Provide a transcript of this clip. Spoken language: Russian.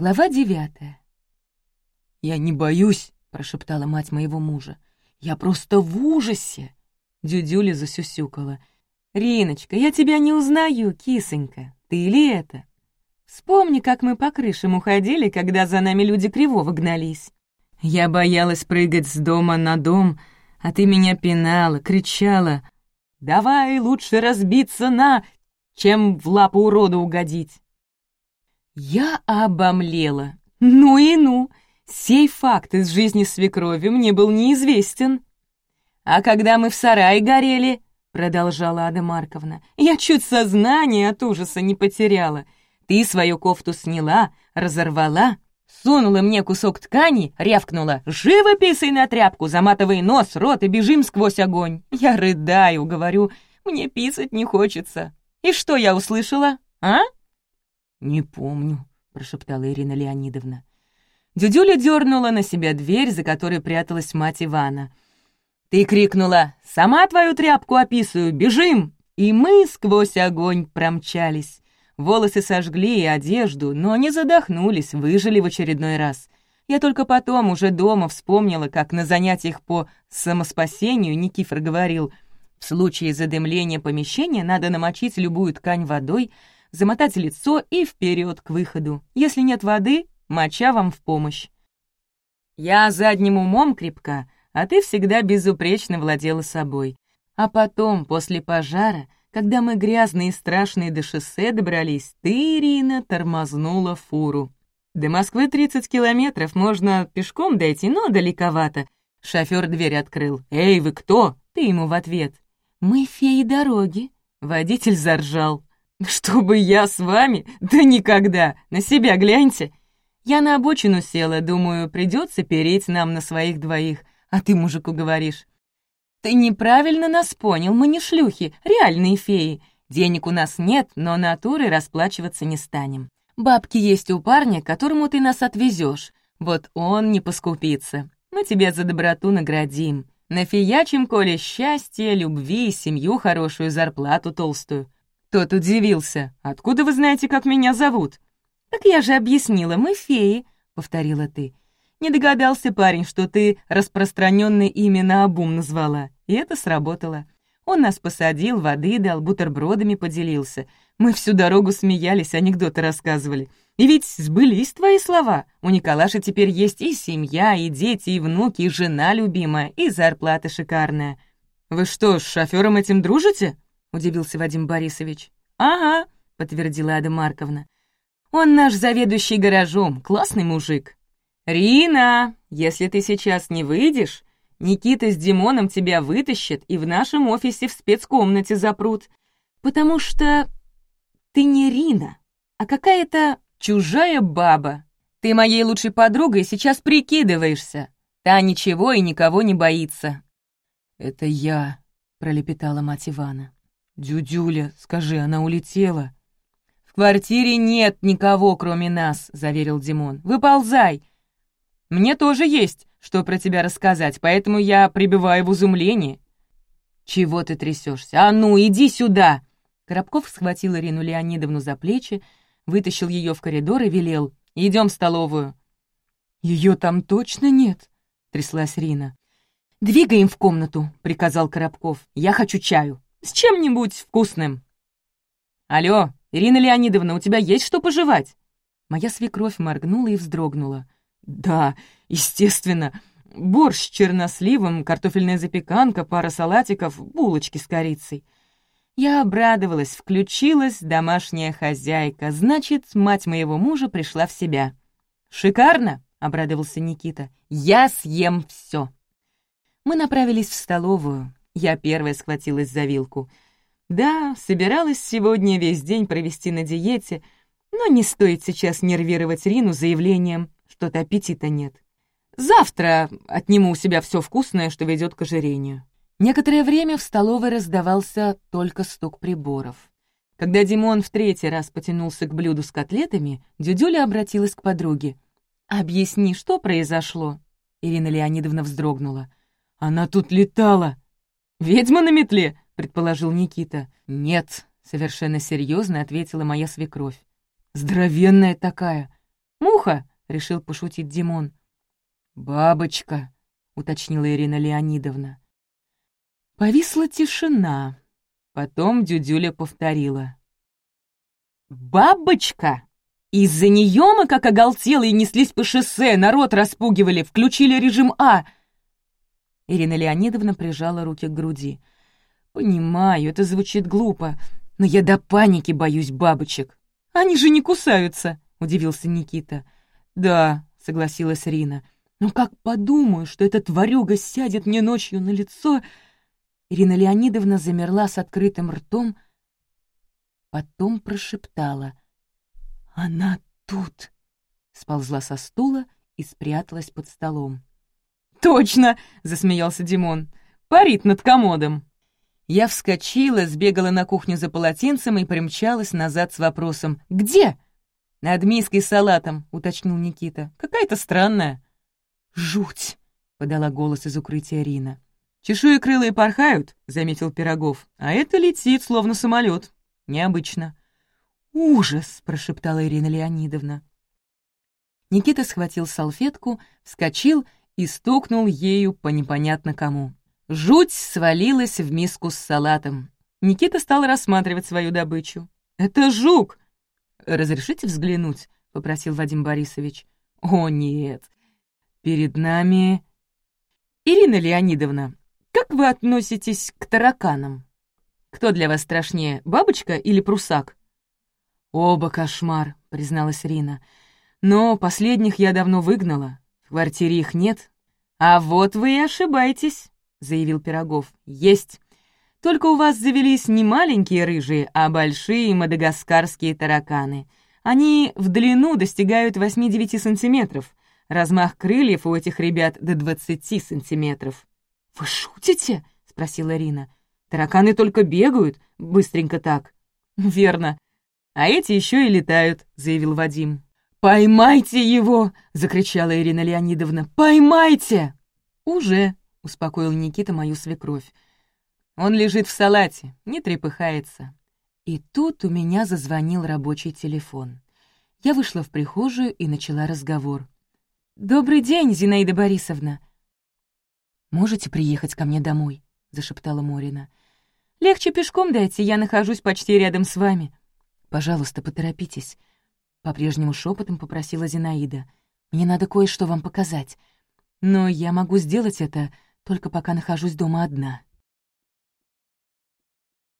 Глава девятая. «Я не боюсь», — прошептала мать моего мужа. «Я просто в ужасе!» Дюдюля засюсюкала. «Риночка, я тебя не узнаю, кисонька. Ты ли это?» «Вспомни, как мы по крышам уходили, когда за нами люди кривого гнались. Я боялась прыгать с дома на дом, а ты меня пинала, кричала. «Давай лучше разбиться на, чем в лапу урода угодить!» Я обомлела. Ну и ну! Сей факт из жизни свекрови мне был неизвестен. «А когда мы в сарае горели», — продолжала Ада Марковна, «я чуть сознание от ужаса не потеряла. Ты свою кофту сняла, разорвала, сунула мне кусок ткани, рявкнула «Живо писай на тряпку, заматывай нос, рот и бежим сквозь огонь». Я рыдаю, говорю, мне писать не хочется. И что я услышала, а?» «Не помню», — прошептала Ирина Леонидовна. Дюдюля дернула на себя дверь, за которой пряталась мать Ивана. «Ты крикнула, сама твою тряпку описываю, бежим!» И мы сквозь огонь промчались. Волосы сожгли и одежду, но не задохнулись, выжили в очередной раз. Я только потом, уже дома, вспомнила, как на занятиях по самоспасению Никифор говорил, в случае задымления помещения надо намочить любую ткань водой, замотать лицо и вперед к выходу. Если нет воды, моча вам в помощь. Я задним умом крепка, а ты всегда безупречно владела собой. А потом, после пожара, когда мы грязные и страшные до шоссе добрались, ты, Ирина, тормознула фуру. До Москвы 30 километров, можно пешком дойти, но далековато. Шофёр дверь открыл. «Эй, вы кто?» Ты ему в ответ. «Мы феи дороги». Водитель заржал. «Чтобы я с вами? Да никогда! На себя гляньте!» Я на обочину села, думаю, придется переть нам на своих двоих, а ты мужику говоришь. «Ты неправильно нас понял, мы не шлюхи, реальные феи. Денег у нас нет, но натурой расплачиваться не станем. Бабки есть у парня, которому ты нас отвезешь. Вот он не поскупится. Мы тебя за доброту наградим. Нафиячим, Коля, счастье, любви, семью хорошую, зарплату толстую. Тот удивился. «Откуда вы знаете, как меня зовут?» «Так я же объяснила, мы феи», — повторила ты. «Не догадался парень, что ты распространенное имя на обум назвала, и это сработало. Он нас посадил, воды дал, бутербродами поделился. Мы всю дорогу смеялись, анекдоты рассказывали. И ведь сбылись твои слова. У Николаша теперь есть и семья, и дети, и внуки, и жена любимая, и зарплата шикарная. Вы что, с шофёром этим дружите?» — удивился Вадим Борисович. «Ага», — подтвердила Ада Марковна. «Он наш заведующий гаражом, классный мужик». «Рина, если ты сейчас не выйдешь, Никита с Димоном тебя вытащат и в нашем офисе в спецкомнате запрут, потому что ты не Рина, а какая-то чужая баба. Ты моей лучшей подругой сейчас прикидываешься. Та ничего и никого не боится». «Это я», — пролепетала мать Ивана. «Дюдюля, скажи, она улетела?» «В квартире нет никого, кроме нас», — заверил Димон. «Выползай! Мне тоже есть, что про тебя рассказать, поэтому я пребываю в изумлении». «Чего ты трясешься? А ну, иди сюда!» Коробков схватил Ирину Леонидовну за плечи, вытащил ее в коридор и велел. «Идем в столовую». Ее там точно нет?» — тряслась Рина. «Двигаем в комнату», — приказал Коробков. «Я хочу чаю». С чем-нибудь вкусным. Алло, Ирина Леонидовна, у тебя есть что пожевать? Моя свекровь моргнула и вздрогнула. Да, естественно. Борщ с черносливом, картофельная запеканка, пара салатиков, булочки с корицей. Я обрадовалась, включилась домашняя хозяйка. Значит, мать моего мужа пришла в себя. «Шикарно!» — обрадовался Никита. «Я съем все. Мы направились в столовую. Я первая схватилась за вилку. Да, собиралась сегодня весь день провести на диете, но не стоит сейчас нервировать Рину заявлением, что-то аппетита нет. Завтра отниму у себя все вкусное, что ведет к ожирению. Некоторое время в столовой раздавался только стук приборов. Когда Димон в третий раз потянулся к блюду с котлетами, Дюдюля обратилась к подруге. «Объясни, что произошло?» Ирина Леонидовна вздрогнула. «Она тут летала!» «Ведьма на метле», — предположил Никита. «Нет», — совершенно серьезно ответила моя свекровь. «Здоровенная такая. «Муха!» — решил пошутить Димон. «Бабочка!» — уточнила Ирина Леонидовна. Повисла тишина. Потом Дюдюля повторила. «Бабочка!» Из-за нее мы, как оголтелые, неслись по шоссе, народ распугивали, включили режим А. Ирина Леонидовна прижала руки к груди. «Понимаю, это звучит глупо, но я до паники боюсь бабочек». «Они же не кусаются», — удивился Никита. «Да», — согласилась Рина. «Но как подумаю, что эта тварюга сядет мне ночью на лицо...» Ирина Леонидовна замерла с открытым ртом, потом прошептала. «Она тут!» Сползла со стула и спряталась под столом. «Точно!» — засмеялся Димон. «Парит над комодом!» Я вскочила, сбегала на кухню за полотенцем и примчалась назад с вопросом «Где?» «Над миской салатом», — уточнил Никита. «Какая-то странная». «Жуть!» — подала голос из укрытия Рина. «Чешуекрылые порхают», — заметил Пирогов, «а это летит, словно самолет. Необычно». «Ужас!» — прошептала Ирина Леонидовна. Никита схватил салфетку, вскочил и стукнул ею по непонятно кому. Жуть свалилась в миску с салатом. Никита стал рассматривать свою добычу. «Это жук!» «Разрешите взглянуть?» — попросил Вадим Борисович. «О, нет! Перед нами...» «Ирина Леонидовна, как вы относитесь к тараканам? Кто для вас страшнее, бабочка или прусак?» «Оба кошмар», — призналась Рина. «Но последних я давно выгнала. Квартире их нет». «А вот вы и ошибаетесь», — заявил Пирогов. «Есть. Только у вас завелись не маленькие рыжие, а большие мадагаскарские тараканы. Они в длину достигают 8-9 сантиметров. Размах крыльев у этих ребят до 20 сантиметров». «Вы шутите?» — спросила Рина. «Тараканы только бегают, быстренько так». «Верно. «А эти еще и летают», — заявил Вадим. «Поймайте его!» — закричала Ирина Леонидовна. «Поймайте!» «Уже», — успокоил Никита мою свекровь. «Он лежит в салате, не трепыхается». И тут у меня зазвонил рабочий телефон. Я вышла в прихожую и начала разговор. «Добрый день, Зинаида Борисовна!» «Можете приехать ко мне домой?» — зашептала Морина. «Легче пешком дайте, я нахожусь почти рядом с вами», «Пожалуйста, поторопитесь», — по-прежнему шепотом попросила Зинаида. «Мне надо кое-что вам показать. Но я могу сделать это, только пока нахожусь дома одна».